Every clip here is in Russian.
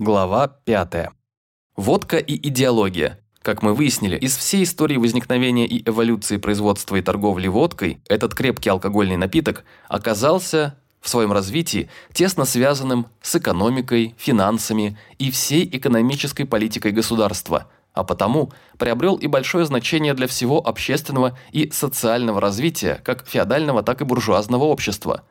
Глава 5. Водка и идеология. Как мы выяснили, из всей истории возникновения и эволюции производства и торговли водкой, этот крепкий алкогольный напиток оказался в своем развитии тесно связанным с экономикой, финансами и всей экономической политикой государства, а потому приобрел и большое значение для всего общественного и социального развития как феодального, так и буржуазного общества.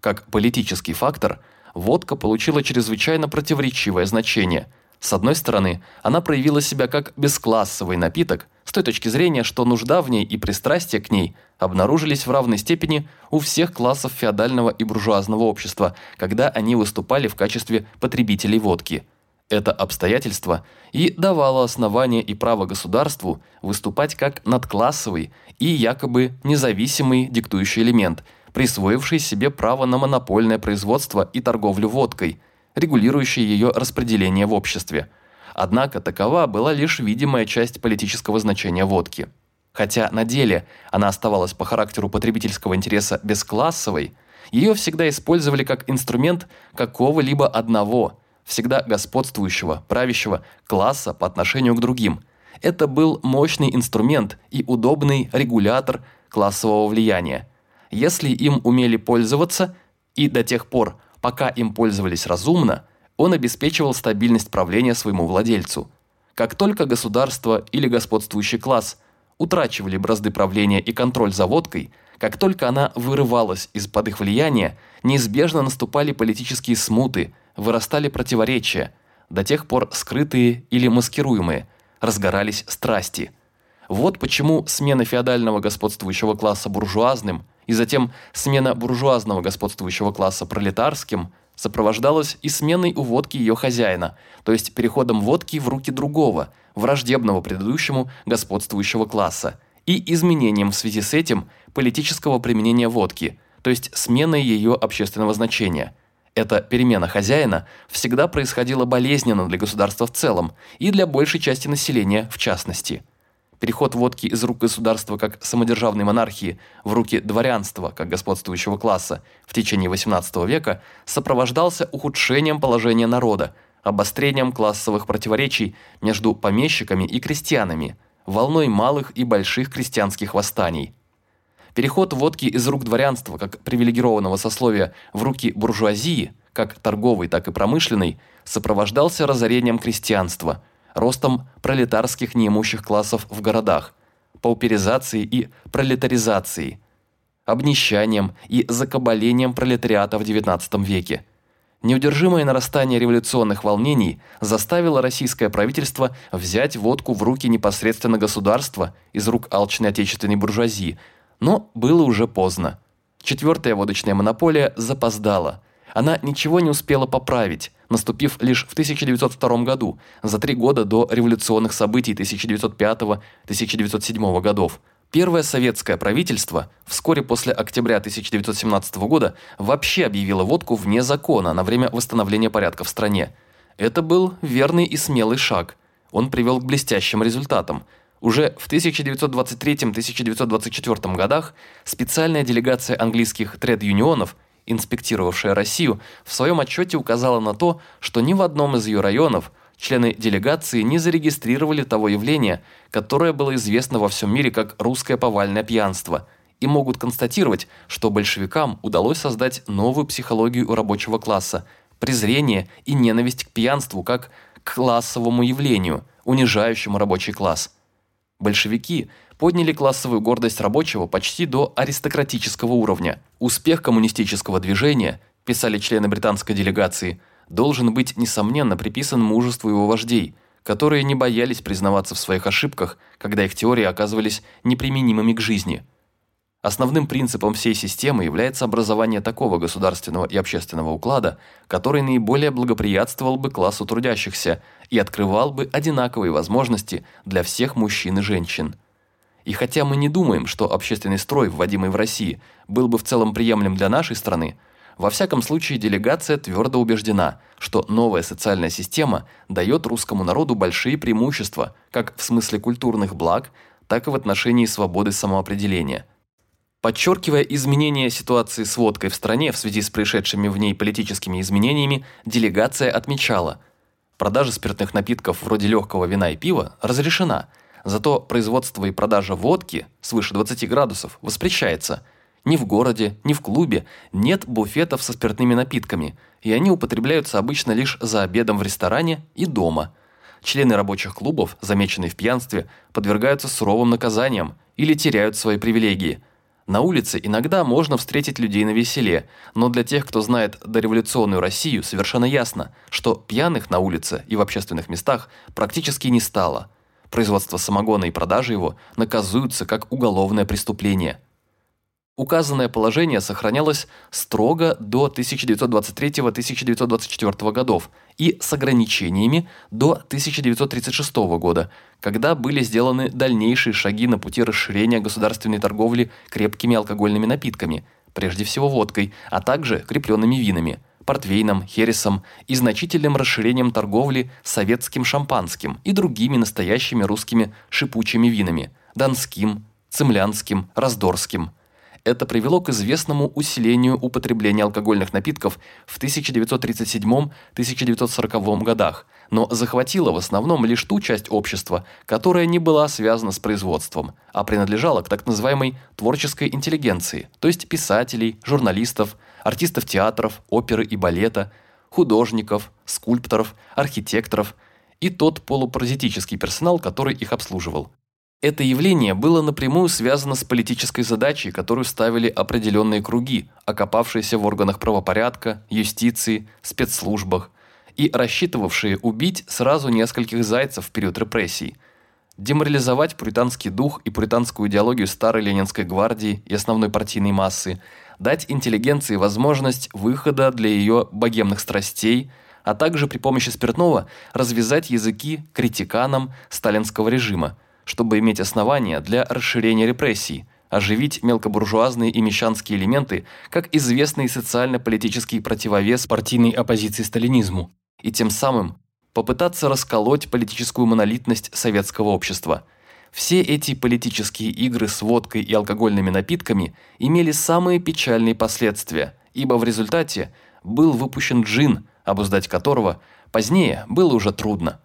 Как политический фактор – водка получила чрезвычайно противоречивое значение. С одной стороны, она проявила себя как бесклассовый напиток, с той точки зрения, что нужда в ней и пристрастие к ней обнаружились в равной степени у всех классов феодального и буржуазного общества, когда они выступали в качестве потребителей водки. Это обстоятельство и давало основание и право государству выступать как надклассовый и якобы независимый диктующий элемент – присвоивший себе право на монопольное производство и торговлю водкой, регулирующий ее распределение в обществе. Однако такова была лишь видимая часть политического значения водки. Хотя на деле она оставалась по характеру потребительского интереса бесклассовой, ее всегда использовали как инструмент какого-либо одного, всегда господствующего, правящего класса по отношению к другим. Это был мощный инструмент и удобный регулятор классового влияния – если им умели пользоваться, и до тех пор, пока им пользовались разумно, он обеспечивал стабильность правления своему владельцу. Как только государство или господствующий класс утрачивали бразды правления и контроль за водкой, как только она вырывалась из-под их влияния, неизбежно наступали политические смуты, вырастали противоречия, до тех пор скрытые или маскируемые, разгорались страсти. Вот почему смена феодального господствующего класса буржуазным – и затем смена буржуазного господствующего класса пролетарским сопровождалась и сменой у водки ее хозяина, то есть переходом водки в руки другого, враждебного предыдущему господствующего класса, и изменением в связи с этим политического применения водки, то есть сменой ее общественного значения. Эта перемена хозяина всегда происходила болезненно для государства в целом и для большей части населения в частности – Переход водки из рук государства как самодержавной монархии в руки дворянства как господствующего класса в течение XVIII века сопровождался ухудшением положения народа, обострением классовых противоречий между помещиками и крестьянами, волной малых и больших крестьянских восстаний. Переход водки из рук дворянства как привилегированного сословия в руки буржуазии, как торговой, так и промышленной, сопровождался разорением крестьянства – ростом пролетарских неимущих классов в городах, пауперизацией и пролетаризацией, обнищанием и закабалением пролетариата в XIX веке. Неудержимое нарастание революционных волнений заставило российское правительство взять водку в руки непосредственно государства из рук алчной отечественной буржуазии, но было уже поздно. Четвертая водочная монополия запоздала – она ничего не успела поправить, наступив лишь в 1902 году, за три года до революционных событий 1905-1907 годов. Первое советское правительство вскоре после октября 1917 года вообще объявило водку вне закона на время восстановления порядка в стране. Это был верный и смелый шаг. Он привел к блестящим результатам. Уже в 1923-1924 годах специальная делегация английских тред-юнионов – инспектировавшая Россию, в своем отчете указала на то, что ни в одном из ее районов члены делегации не зарегистрировали того явления, которое было известно во всем мире как русское повальное пьянство, и могут констатировать, что большевикам удалось создать новую психологию у рабочего класса, презрение и ненависть к пьянству как к классовому явлению, унижающему рабочий класс. Большевики – подняли классовую гордость рабочего почти до аристократического уровня. Успех коммунистического движения, писали члены британской делегации, должен быть, несомненно, приписан мужеству его вождей, которые не боялись признаваться в своих ошибках, когда их теории оказывались неприменимыми к жизни. Основным принципом всей системы является образование такого государственного и общественного уклада, который наиболее благоприятствовал бы классу трудящихся и открывал бы одинаковые возможности для всех мужчин и женщин. И хотя мы не думаем, что общественный строй, вводимый в России, был бы в целом приемлем для нашей страны, во всяком случае делегация твердо убеждена, что новая социальная система дает русскому народу большие преимущества как в смысле культурных благ, так и в отношении свободы самоопределения. Подчеркивая изменение ситуации с водкой в стране в связи с происшедшими в ней политическими изменениями, делегация отмечала – Продажа спиртных напитков вроде легкого вина и пива разрешена, зато производство и продажа водки свыше 20 градусов воспрещается. Ни в городе, ни в клубе нет буфетов со спиртными напитками, и они употребляются обычно лишь за обедом в ресторане и дома. Члены рабочих клубов, замеченные в пьянстве, подвергаются суровым наказаниям или теряют свои привилегии – на улице иногда можно встретить людей на веселе, но для тех, кто знает дореволюционную Россию, совершенно ясно, что пьяных на улице и в общественных местах практически не стало. Производство самогона и продажа его наказуются как уголовное преступление – Указанное положение сохранялось строго до 1923-1924 годов и с ограничениями до 1936 года, когда были сделаны дальнейшие шаги на пути расширения государственной торговли крепкими алкогольными напитками, прежде всего водкой, а также крепленными винами, портвейном, хересом и значительным расширением торговли советским шампанским и другими настоящими русскими шипучими винами – донским, цемлянским, раздорским – это привело к известному усилению употребления алкогольных напитков в 1937-1940 годах, но захватило в основном лишь ту часть общества, которая не была связана с производством, а принадлежала к так называемой творческой интеллигенции, то есть писателей, журналистов, артистов театров, оперы и балета, художников, скульпторов, архитекторов и тот полупаразитический персонал, который их обслуживал. Это явление было напрямую связано с политической задачей, которую ставили определенные круги, окопавшиеся в органах правопорядка, юстиции, спецслужбах и рассчитывавшие убить сразу нескольких зайцев в период репрессий, деморализовать пуританский дух и пуританскую идеологию старой ленинской гвардии и основной партийной массы, дать интеллигенции возможность выхода для ее богемных страстей, а также при помощи спиртного развязать языки критиканам сталинского режима – чтобы иметь основания для расширения репрессий, оживить мелкобуржуазные и мещанские элементы как известный социально-политический противовес партийной оппозиции сталинизму, и тем самым попытаться расколоть политическую монолитность советского общества. Все эти политические игры с водкой и алкогольными напитками имели самые печальные последствия, ибо в результате был выпущен джин, обуздать которого позднее было уже трудно.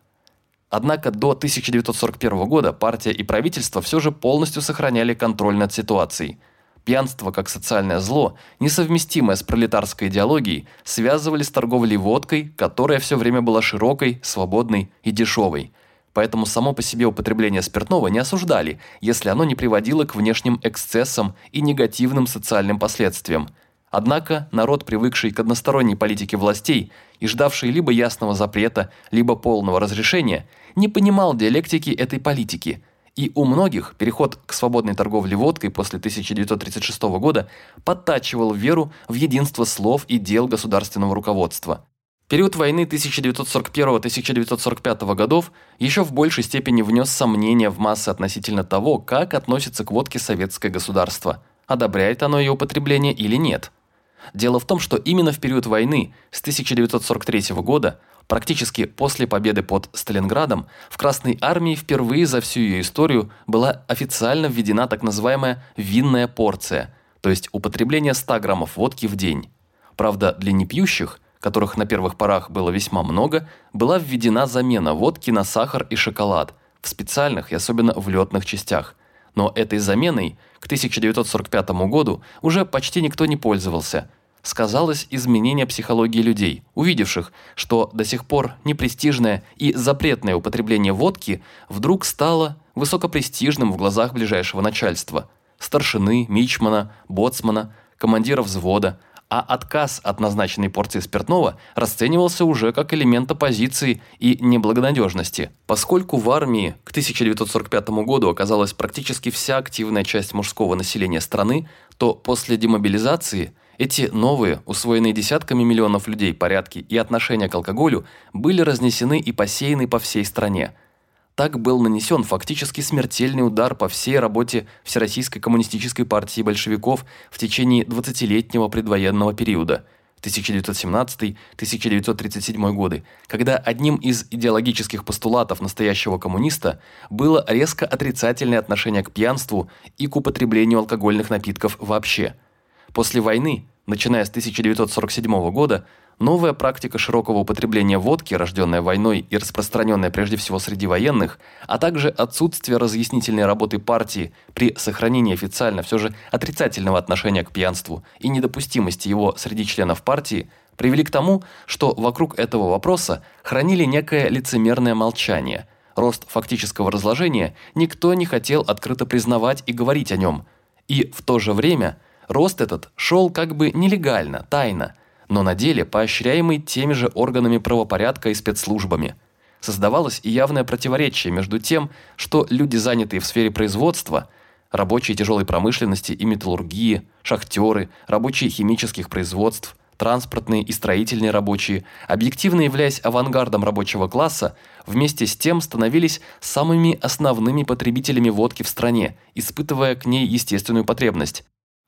Однако до 1941 года партия и правительство все же полностью сохраняли контроль над ситуацией. Пьянство как социальное зло, несовместимое с пролетарской идеологией, связывали с торговлей водкой, которая все время была широкой, свободной и дешевой. Поэтому само по себе употребление спиртного не осуждали, если оно не приводило к внешним эксцессам и негативным социальным последствиям – Однако народ, привыкший к односторонней политике властей и ждавший либо ясного запрета, либо полного разрешения, не понимал диалектики этой политики, и у многих переход к свободной торговле водкой после 1936 года подтачивал веру в единство слов и дел государственного руководства. Период войны 1941-1945 годов еще в большей степени внес сомнения в массы относительно того, как относится к водке советское государство, одобряет оно ее употребление или нет – Дело в том, что именно в период войны с 1943 года, практически после победы под Сталинградом, в Красной армии впервые за всю ее историю была официально введена так называемая «винная порция», то есть употребление 100 граммов водки в день. Правда, для непьющих, которых на первых порах было весьма много, была введена замена водки на сахар и шоколад в специальных и особенно в летных частях – но этой заменой к 1945 году уже почти никто не пользовался. Сказалось изменение психологии людей, увидевших, что до сих пор непрестижное и запретное употребление водки вдруг стало высокопрестижным в глазах ближайшего начальства – старшины, мичмана, боцмана, командира взвода – а отказ от назначенной порции спиртного расценивался уже как элемент оппозиции и неблагонадежности. Поскольку в армии к 1945 году оказалась практически вся активная часть мужского населения страны, то после демобилизации эти новые, усвоенные десятками миллионов людей порядки и отношения к алкоголю были разнесены и посеяны по всей стране – так был нанесен фактически смертельный удар по всей работе Всероссийской коммунистической партии большевиков в течение 20-летнего предвоенного периода 1917-1937 годы, когда одним из идеологических постулатов настоящего коммуниста было резко отрицательное отношение к пьянству и к употреблению алкогольных напитков вообще – После войны, начиная с 1947 года, Новая практика широкого употребления водки, рожденная войной и распространенная прежде всего среди военных, а также отсутствие разъяснительной работы партии при сохранении официально все же отрицательного отношения к пьянству и недопустимости его среди членов партии, привели к тому, что вокруг этого вопроса хранили некое лицемерное молчание. Рост фактического разложения никто не хотел открыто признавать и говорить о нем. И в то же время рост этот шел как бы нелегально, тайно – но на деле поощряемый теми же органами правопорядка и спецслужбами. Создавалось и явное противоречие между тем, что люди, занятые в сфере производства, рабочие тяжелой промышленности и металлургии, шахтеры, рабочие химических производств, транспортные и строительные рабочие, объективно являясь авангардом рабочего класса, вместе с тем становились самыми основными потребителями водки в стране, испытывая к ней естественную потребность.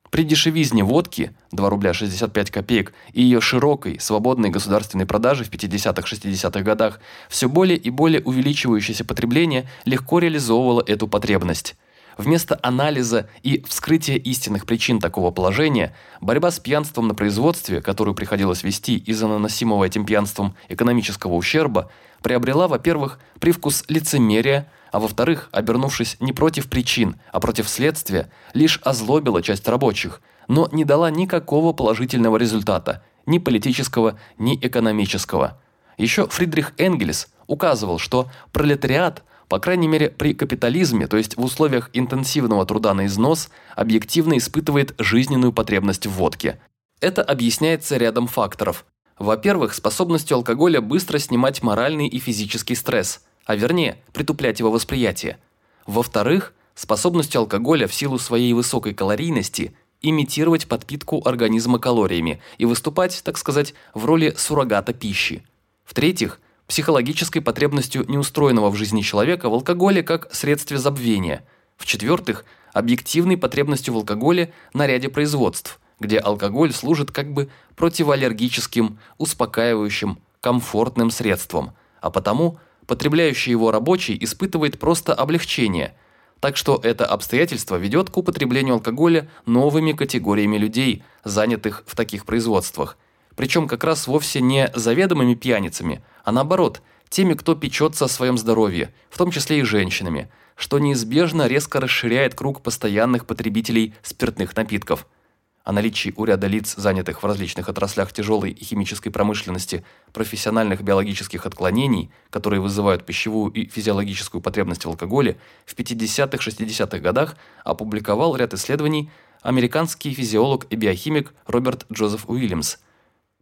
При дешевизне водки 2 рубля 65 копеек и ее широкой, свободной государственной продаже в 50-60-х годах все более и более увеличивающееся потребление легко реализовывало эту потребность. Вместо анализа и вскрытия истинных причин такого положения, борьба с пьянством на производстве, которую приходилось вести из-за наносимого этим пьянством экономического ущерба, приобрела, во-первых, привкус лицемерия, а во-вторых, обернувшись не против причин, а против следствия, лишь озлобила часть рабочих, но не дала никакого положительного результата, ни политического, ни экономического. Еще Фридрих Энгельс указывал, что пролетариат, по крайней мере при капитализме, то есть в условиях интенсивного труда на износ, объективно испытывает жизненную потребность в водке. Это объясняется рядом факторов. Во-первых, способностью алкоголя быстро снимать моральный и физический стресс – а вернее, притуплять его восприятие. Во-вторых, способностью алкоголя в силу своей высокой калорийности имитировать подпитку организма калориями и выступать, так сказать, в роли суррогата пищи. В-третьих, психологической потребностью неустроенного в жизни человека в алкоголе как средстве забвения. В-четвертых, объективной потребностью в алкоголе на ряде производств, где алкоголь служит как бы противоаллергическим, успокаивающим, комфортным средством, а потому потребляющий его рабочий испытывает просто облегчение. Так что это обстоятельство ведет к употреблению алкоголя новыми категориями людей, занятых в таких производствах. Причем как раз вовсе не заведомыми пьяницами, а наоборот, теми, кто печется о своем здоровье, в том числе и женщинами, что неизбежно резко расширяет круг постоянных потребителей спиртных напитков – о наличии у ряда лиц, занятых в различных отраслях тяжелой и химической промышленности, профессиональных биологических отклонений, которые вызывают пищевую и физиологическую потребность в алкоголе, в 50-60-х годах опубликовал ряд исследований американский физиолог и биохимик Роберт Джозеф Уильямс,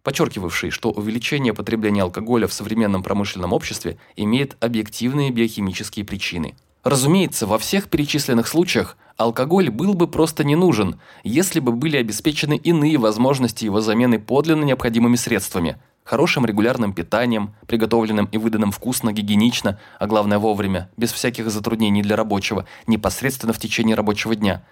подчеркивавший, что увеличение потребления алкоголя в современном промышленном обществе имеет объективные биохимические причины. Разумеется, во всех перечисленных случаях Алкоголь был бы просто не нужен, если бы были обеспечены иные возможности его замены подлинно необходимыми средствами – хорошим регулярным питанием, приготовленным и выданным вкусно, гигиенично, а главное вовремя, без всяких затруднений для рабочего, непосредственно в течение рабочего дня,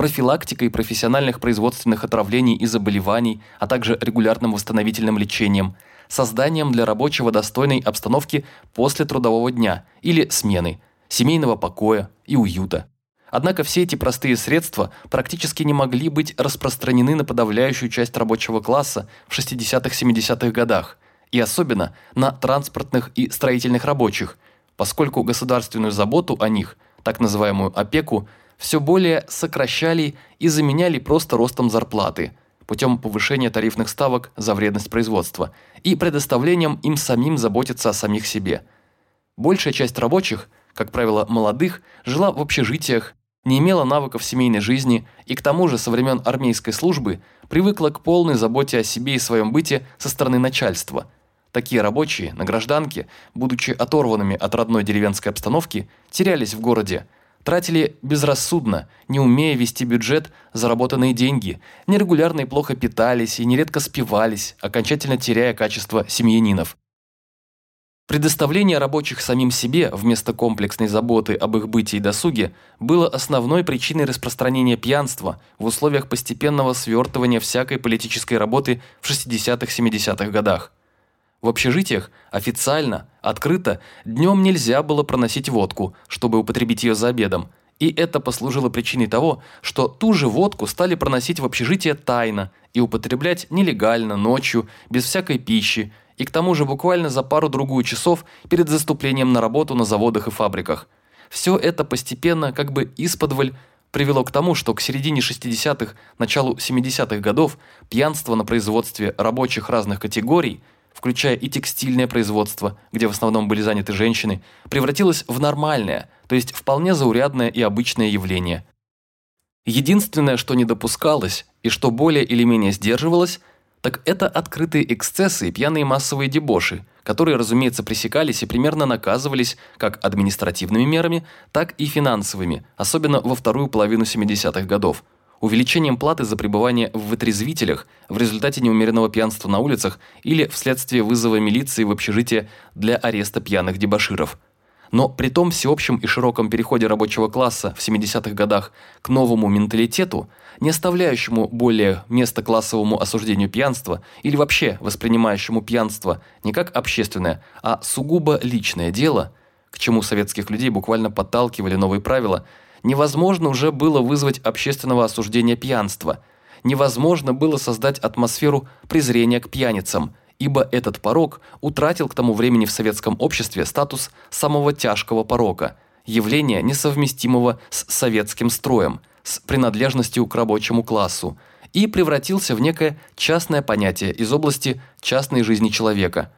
профилактикой профессиональных производственных отравлений и заболеваний, а также регулярным восстановительным лечением, созданием для рабочего достойной обстановки после трудового дня или смены, семейного покоя и уюта. Однако все эти простые средства практически не могли быть распространены на подавляющую часть рабочего класса в 60-70-х годах, и особенно на транспортных и строительных рабочих, поскольку государственную заботу о них, так называемую опеку, все более сокращали и заменяли просто ростом зарплаты путем повышения тарифных ставок за вредность производства и предоставлением им самим заботиться о самих себе. Большая часть рабочих, как правило молодых, жила в общежитиях, не имела навыков семейной жизни и к тому же со времен армейской службы привыкла к полной заботе о себе и своем быте со стороны начальства. Такие рабочие на гражданке, будучи оторванными от родной деревенской обстановки, терялись в городе, тратили безрассудно, не умея вести бюджет, заработанные деньги, нерегулярно и плохо питались и нередко спивались, окончательно теряя качество семьянинов. Предоставление рабочих самим себе вместо комплексной заботы об их бытии и досуге было основной причиной распространения пьянства в условиях постепенного свертывания всякой политической работы в 60-70-х годах. В общежитиях официально, открыто, днем нельзя было проносить водку, чтобы употребить ее за обедом, И это послужило причиной того, что ту же водку стали проносить в общежитие тайно и употреблять нелегально, ночью, без всякой пищи, и к тому же буквально за пару-другую часов перед заступлением на работу на заводах и фабриках. Все это постепенно, как бы исподволь, привело к тому, что к середине 60-х, началу 70-х годов пьянство на производстве рабочих разных категорий – включая и текстильное производство, где в основном были заняты женщины, превратилось в нормальное, то есть вполне заурядное и обычное явление. Единственное, что не допускалось и что более или менее сдерживалось, так это открытые эксцессы и пьяные массовые дебоши, которые, разумеется, пресекались и примерно наказывались как административными мерами, так и финансовыми, особенно во вторую половину 70-х годов – увеличением платы за пребывание в вытрезвителях в результате неумеренного пьянства на улицах или вследствие вызова милиции в общежитие для ареста пьяных дебоширов. Но при том всеобщем и широком переходе рабочего класса в 70-х годах к новому менталитету, не оставляющему более места классовому осуждению пьянства или вообще воспринимающему пьянство не как общественное, а сугубо личное дело, к чему советских людей буквально подталкивали новые правила – Невозможно уже было вызвать общественного осуждения пьянства. Невозможно было создать атмосферу презрения к пьяницам, ибо этот порок утратил к тому времени в советском обществе статус самого тяжкого порока, явления несовместимого с советским строем, с принадлежностью к рабочему классу, и превратился в некое частное понятие из области частной жизни человека.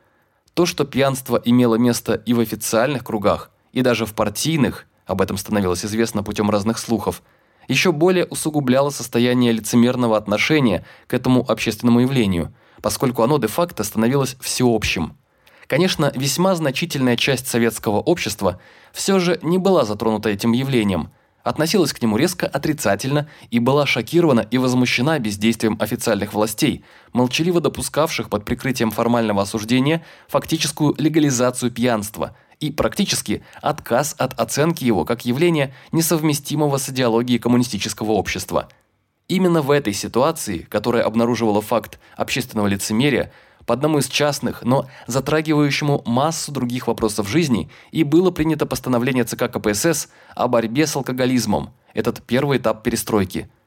То, что пьянство имело место и в официальных кругах, и даже в партийных – об этом становилось известно путем разных слухов, еще более усугубляло состояние лицемерного отношения к этому общественному явлению, поскольку оно де-факто становилось всеобщим. Конечно, весьма значительная часть советского общества все же не была затронута этим явлением, относилась к нему резко отрицательно и была шокирована и возмущена бездействием официальных властей, молчаливо допускавших под прикрытием формального осуждения фактическую легализацию пьянства – и практически отказ от оценки его как явления, несовместимого с идеологией коммунистического общества. Именно в этой ситуации, которая обнаруживала факт общественного лицемерия, по одному из частных, но затрагивающему массу других вопросов жизни, и было принято постановление ЦК КПСС о борьбе с алкоголизмом, этот первый этап перестройки –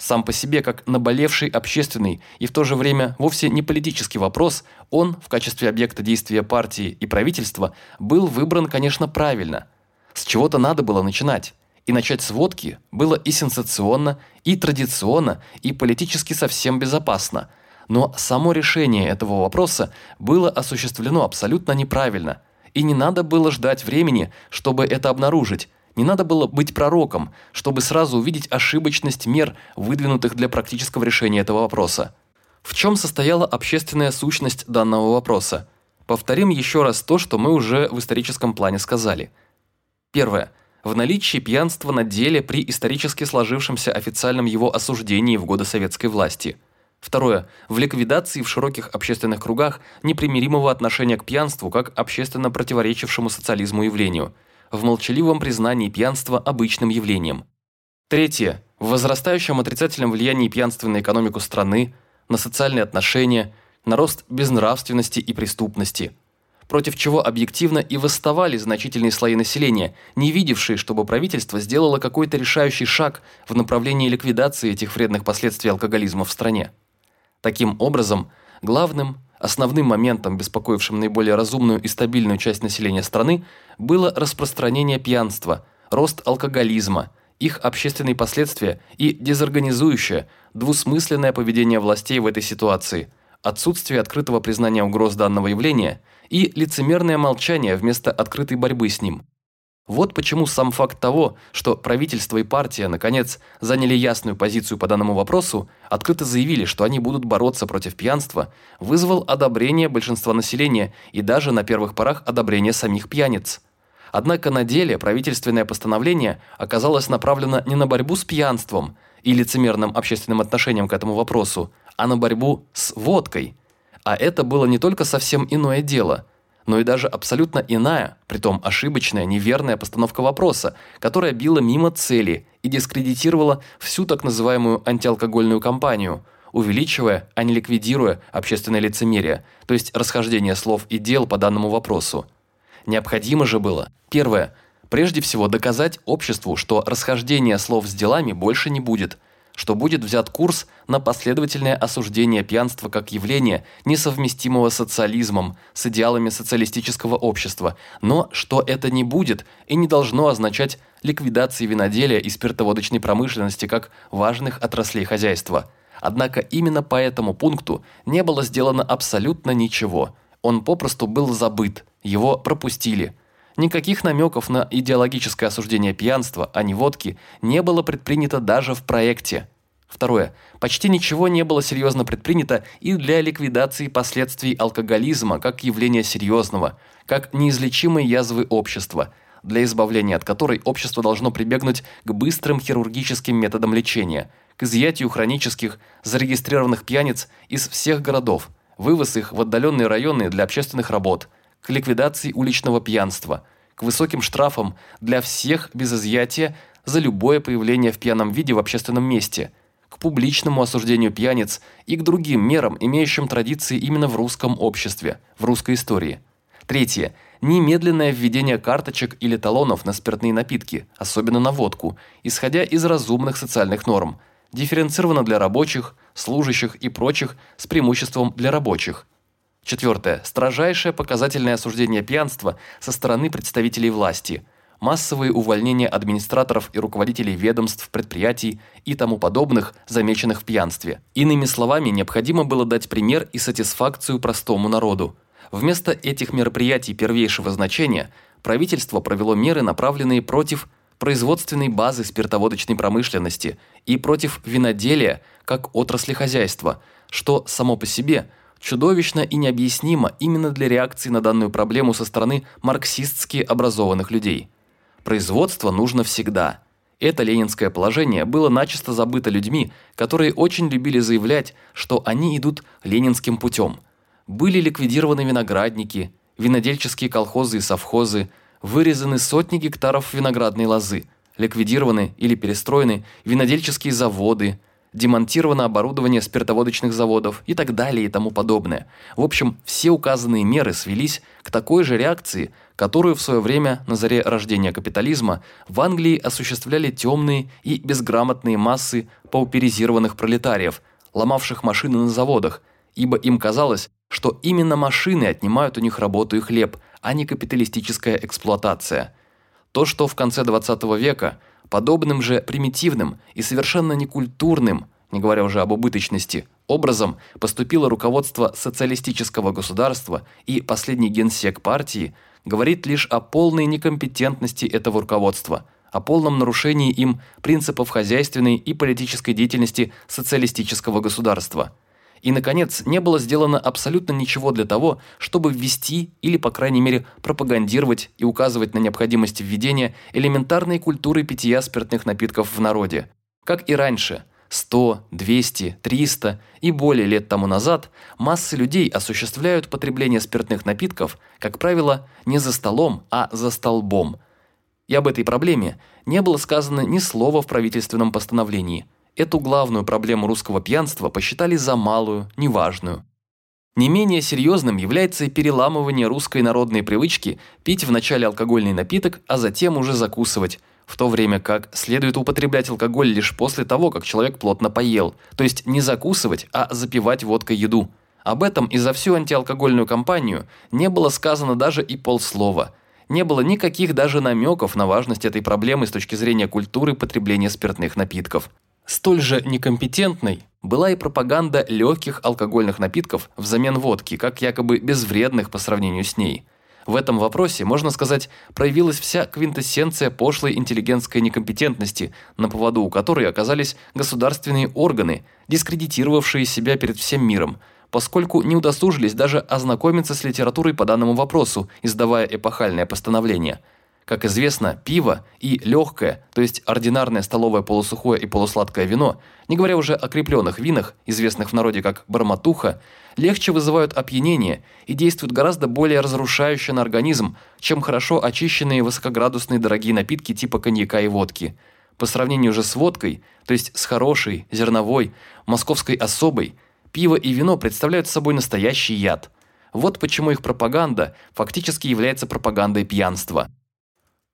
сам по себе как наболевший общественный и в то же время вовсе не политический вопрос, он в качестве объекта действия партии и правительства был выбран, конечно, правильно. С чего-то надо было начинать. И начать с водки было и сенсационно, и традиционно, и политически совсем безопасно. Но само решение этого вопроса было осуществлено абсолютно неправильно. И не надо было ждать времени, чтобы это обнаружить, не надо было быть пророком, чтобы сразу увидеть ошибочность мер, выдвинутых для практического решения этого вопроса. В чем состояла общественная сущность данного вопроса? Повторим еще раз то, что мы уже в историческом плане сказали. Первое. В наличии пьянства на деле при исторически сложившемся официальном его осуждении в годы советской власти. Второе. В ликвидации в широких общественных кругах непримиримого отношения к пьянству как общественно противоречившему социализму явлению – в молчаливом признании пьянства обычным явлением. Третье. В возрастающем отрицательном влиянии пьянства на экономику страны, на социальные отношения, на рост безнравственности и преступности, против чего объективно и восставали значительные слои населения, не видевшие, чтобы правительство сделало какой-то решающий шаг в направлении ликвидации этих вредных последствий алкоголизма в стране. Таким образом, главным – Основным моментом, беспокоившим наиболее разумную и стабильную часть населения страны, было распространение пьянства, рост алкоголизма, их общественные последствия и дезорганизующее, двусмысленное поведение властей в этой ситуации, отсутствие открытого признания угроз данного явления и лицемерное молчание вместо открытой борьбы с ним. Вот почему сам факт того, что правительство и партия, наконец, заняли ясную позицию по данному вопросу, открыто заявили, что они будут бороться против пьянства, вызвал одобрение большинства населения и даже на первых порах одобрение самих пьяниц. Однако на деле правительственное постановление оказалось направлено не на борьбу с пьянством и лицемерным общественным отношением к этому вопросу, а на борьбу с водкой. А это было не только совсем иное дело – но и даже абсолютно иная, притом ошибочная, неверная постановка вопроса, которая била мимо цели и дискредитировала всю так называемую антиалкогольную кампанию, увеличивая, а не ликвидируя общественное лицемерие, то есть расхождение слов и дел по данному вопросу. Необходимо же было, первое, Прежде всего доказать обществу, что расхождения слов с делами больше не будет, что будет взят курс на последовательное осуждение пьянства как явления, несовместимого с социализмом, с идеалами социалистического общества, но что это не будет и не должно означать ликвидации виноделия и спиртоводочной промышленности как важных отраслей хозяйства. Однако именно по этому пункту не было сделано абсолютно ничего. Он попросту был забыт, его пропустили – Никаких намеков на идеологическое осуждение пьянства, а не водки, не было предпринято даже в проекте. Второе. Почти ничего не было серьезно предпринято и для ликвидации последствий алкоголизма как явления серьезного, как неизлечимой язвы общества, для избавления от которой общество должно прибегнуть к быстрым хирургическим методам лечения, к изъятию хронических, зарегистрированных пьяниц из всех городов, вывоз их в отдаленные районы для общественных работ – к ликвидации уличного пьянства, к высоким штрафам для всех без изъятия за любое появление в пьяном виде в общественном месте, к публичному осуждению пьяниц и к другим мерам, имеющим традиции именно в русском обществе, в русской истории. Третье. Немедленное введение карточек или талонов на спиртные напитки, особенно на водку, исходя из разумных социальных норм, дифференцировано для рабочих, служащих и прочих с преимуществом для рабочих, Четвертое. Строжайшее показательное осуждение пьянства со стороны представителей власти. Массовые увольнения администраторов и руководителей ведомств, предприятий и тому подобных, замеченных в пьянстве. Иными словами, необходимо было дать пример и сатисфакцию простому народу. Вместо этих мероприятий первейшего значения правительство провело меры, направленные против производственной базы спиртоводочной промышленности и против виноделия как отрасли хозяйства, что само по себе – чудовищно и необъяснимо именно для реакции на данную проблему со стороны марксистски образованных людей. Производство нужно всегда. Это ленинское положение было начисто забыто людьми, которые очень любили заявлять, что они идут ленинским путем. Были ликвидированы виноградники, винодельческие колхозы и совхозы, вырезаны сотни гектаров виноградной лозы, ликвидированы или перестроены винодельческие заводы – демонтировано оборудование спиртоводочных заводов и так далее и тому подобное. В общем, все указанные меры свелись к такой же реакции, которую в свое время на заре рождения капитализма в Англии осуществляли темные и безграмотные массы пауперизированных пролетариев, ломавших машины на заводах, ибо им казалось, что именно машины отнимают у них работу и хлеб, а не капиталистическая эксплуатация. То, что в конце 20 века – Подобным же примитивным и совершенно некультурным, не говоря уже об убыточности, образом поступило руководство социалистического государства и последний генсек партии, говорит лишь о полной некомпетентности этого руководства, о полном нарушении им принципов хозяйственной и политической деятельности социалистического государства – и, наконец, не было сделано абсолютно ничего для того, чтобы ввести или, по крайней мере, пропагандировать и указывать на необходимость введения элементарной культуры питья спиртных напитков в народе. Как и раньше, 100, 200, 300 и более лет тому назад массы людей осуществляют потребление спиртных напитков, как правило, не за столом, а за столбом. И об этой проблеме не было сказано ни слова в правительственном постановлении – Эту главную проблему русского пьянства посчитали за малую, неважную. Не менее серьезным является и переламывание русской народной привычки пить вначале алкогольный напиток, а затем уже закусывать, в то время как следует употреблять алкоголь лишь после того, как человек плотно поел, то есть не закусывать, а запивать водкой еду. Об этом и за всю антиалкогольную кампанию не было сказано даже и полслова. Не было никаких даже намеков на важность этой проблемы с точки зрения культуры потребления спиртных напитков. Столь же некомпетентной была и пропаганда легких алкогольных напитков взамен водки, как якобы безвредных по сравнению с ней. В этом вопросе, можно сказать, проявилась вся квинтэссенция пошлой интеллигентской некомпетентности, на поводу у которой оказались государственные органы, дискредитировавшие себя перед всем миром, поскольку не удосужились даже ознакомиться с литературой по данному вопросу, издавая эпохальное постановление – как известно, пиво и легкое, то есть ординарное столовое полусухое и полусладкое вино, не говоря уже о крепленных винах, известных в народе как барматуха, легче вызывают опьянение и действуют гораздо более разрушающе на организм, чем хорошо очищенные высокоградусные дорогие напитки типа коньяка и водки. По сравнению же с водкой, то есть с хорошей, зерновой, московской особой, пиво и вино представляют собой настоящий яд. Вот почему их пропаганда фактически является пропагандой пьянства.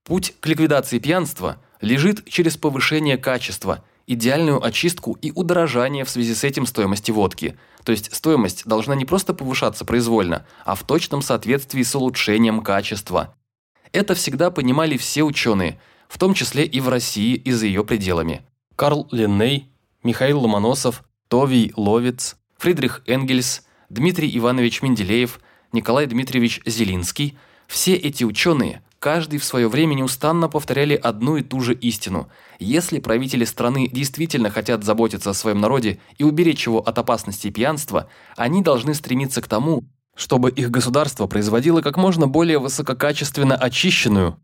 Путь к ликвидации пьянства лежит через повышение качества, идеальную очистку и удорожание в связи с этим стоимости водки. То есть стоимость должна не просто повышаться произвольно, а в точном соответствии с улучшением качества. Это всегда понимали все ученые, в том числе и в России и за ее пределами. Карл Линней, Михаил Ломоносов, Товий Ловец, Фридрих Энгельс, Дмитрий Иванович Менделеев, Николай Дмитриевич Зелинский – все эти ученые, каждый в свое время неустанно повторяли одну и ту же истину. Если правители страны действительно хотят заботиться о своем народе и уберечь его от опасности пьянства, они должны стремиться к тому, чтобы их государство производило как можно более высококачественно очищенную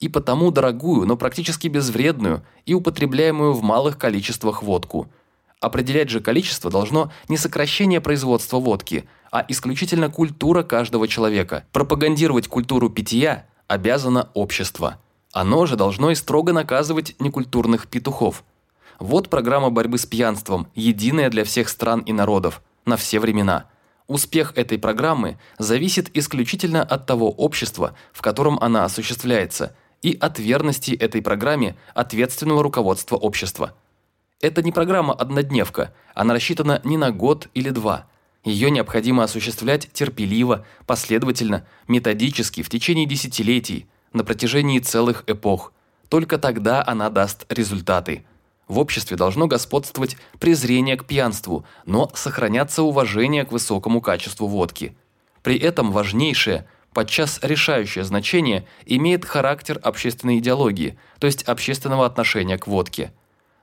и потому дорогую, но практически безвредную и употребляемую в малых количествах водку. Определять же количество должно не сокращение производства водки, а исключительно культура каждого человека. Пропагандировать культуру питья обязано общество. Оно же должно и строго наказывать некультурных петухов. Вот программа борьбы с пьянством, единая для всех стран и народов, на все времена – Успех этой программы зависит исключительно от того общества, в котором она осуществляется, и от верности этой программе ответственного руководства общества. Это не программа-однодневка, она рассчитана не на год или два. Ее необходимо осуществлять терпеливо, последовательно, методически в течение десятилетий, на протяжении целых эпох. Только тогда она даст результаты – в обществе должно господствовать презрение к пьянству, но сохраняться уважение к высокому качеству водки. При этом важнейшее, подчас решающее значение имеет характер общественной идеологии, то есть общественного отношения к водке.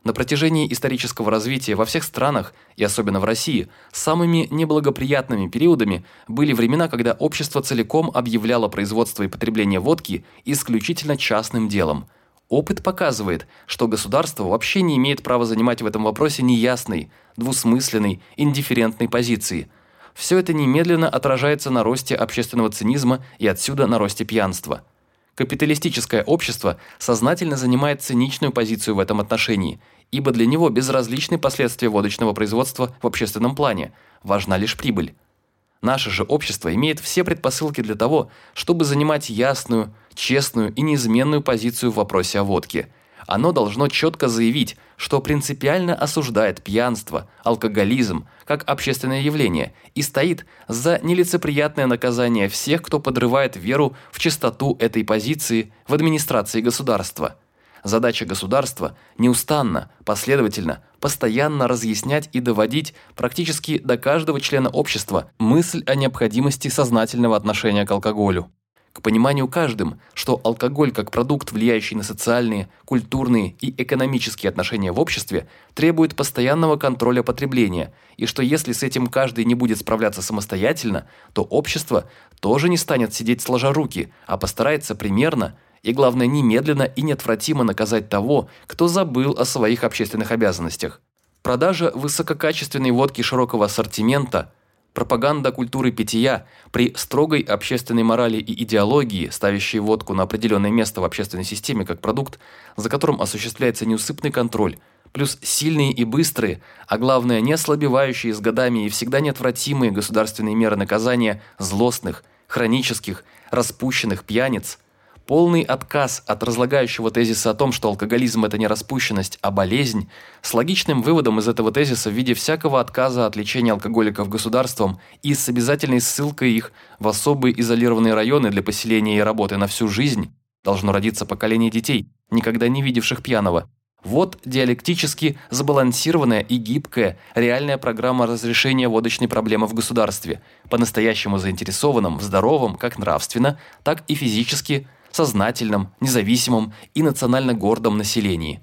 На протяжении исторического развития во всех странах, и особенно в России, самыми неблагоприятными периодами были времена, когда общество целиком объявляло производство и потребление водки исключительно частным делом – Опыт показывает, что государство вообще не имеет права занимать в этом вопросе неясной, двусмысленной, индифферентной позиции. Все это немедленно отражается на росте общественного цинизма и отсюда на росте пьянства. Капиталистическое общество сознательно занимает циничную позицию в этом отношении, ибо для него безразличны последствия водочного производства в общественном плане, важна лишь прибыль. Наше же общество имеет все предпосылки для того, чтобы занимать ясную, честную и неизменную позицию в вопросе о водке. Оно должно четко заявить, что принципиально осуждает пьянство, алкоголизм как общественное явление и стоит за нелицеприятное наказание всех, кто подрывает веру в чистоту этой позиции в администрации государства. Задача государства – неустанно, последовательно, постоянно разъяснять и доводить практически до каждого члена общества мысль о необходимости сознательного отношения к алкоголю. К пониманию каждым, что алкоголь как продукт, влияющий на социальные, культурные и экономические отношения в обществе, требует постоянного контроля потребления, и что если с этим каждый не будет справляться самостоятельно, то общество тоже не станет сидеть сложа руки, а постарается примерно – и, главное, немедленно и неотвратимо наказать того, кто забыл о своих общественных обязанностях. Продажа высококачественной водки широкого ассортимента, пропаганда культуры питья при строгой общественной морали и идеологии, ставящей водку на определенное место в общественной системе как продукт, за которым осуществляется неусыпный контроль, плюс сильные и быстрые, а главное не ослабевающие с годами и всегда неотвратимые государственные меры наказания злостных, хронических, распущенных пьяниц – Полный отказ от разлагающего тезиса о том, что алкоголизм – это не распущенность, а болезнь, с логичным выводом из этого тезиса в виде всякого отказа от лечения алкоголиков государством и с обязательной ссылкой их в особые изолированные районы для поселения и работы на всю жизнь, должно родиться поколение детей, никогда не видевших пьяного. Вот диалектически сбалансированная и гибкая реальная программа разрешения водочной проблемы в государстве, по-настоящему заинтересованном в здоровом как нравственно, так и физически – сознательном, независимом и национально гордом населении.